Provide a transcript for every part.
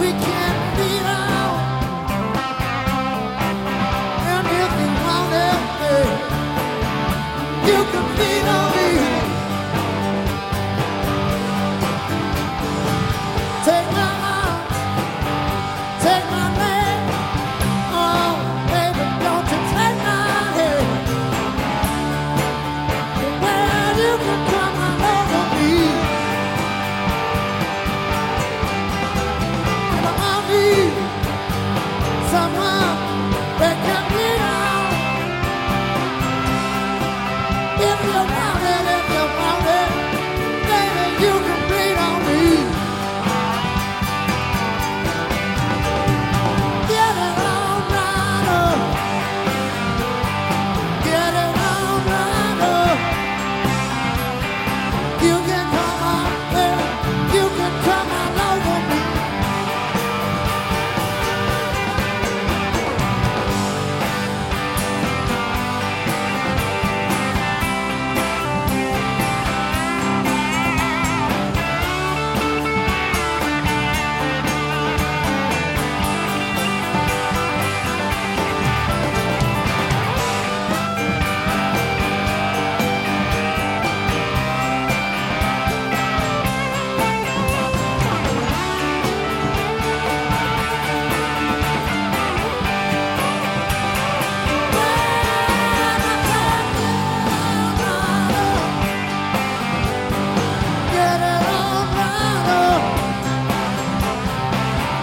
We can't. Someone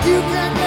You can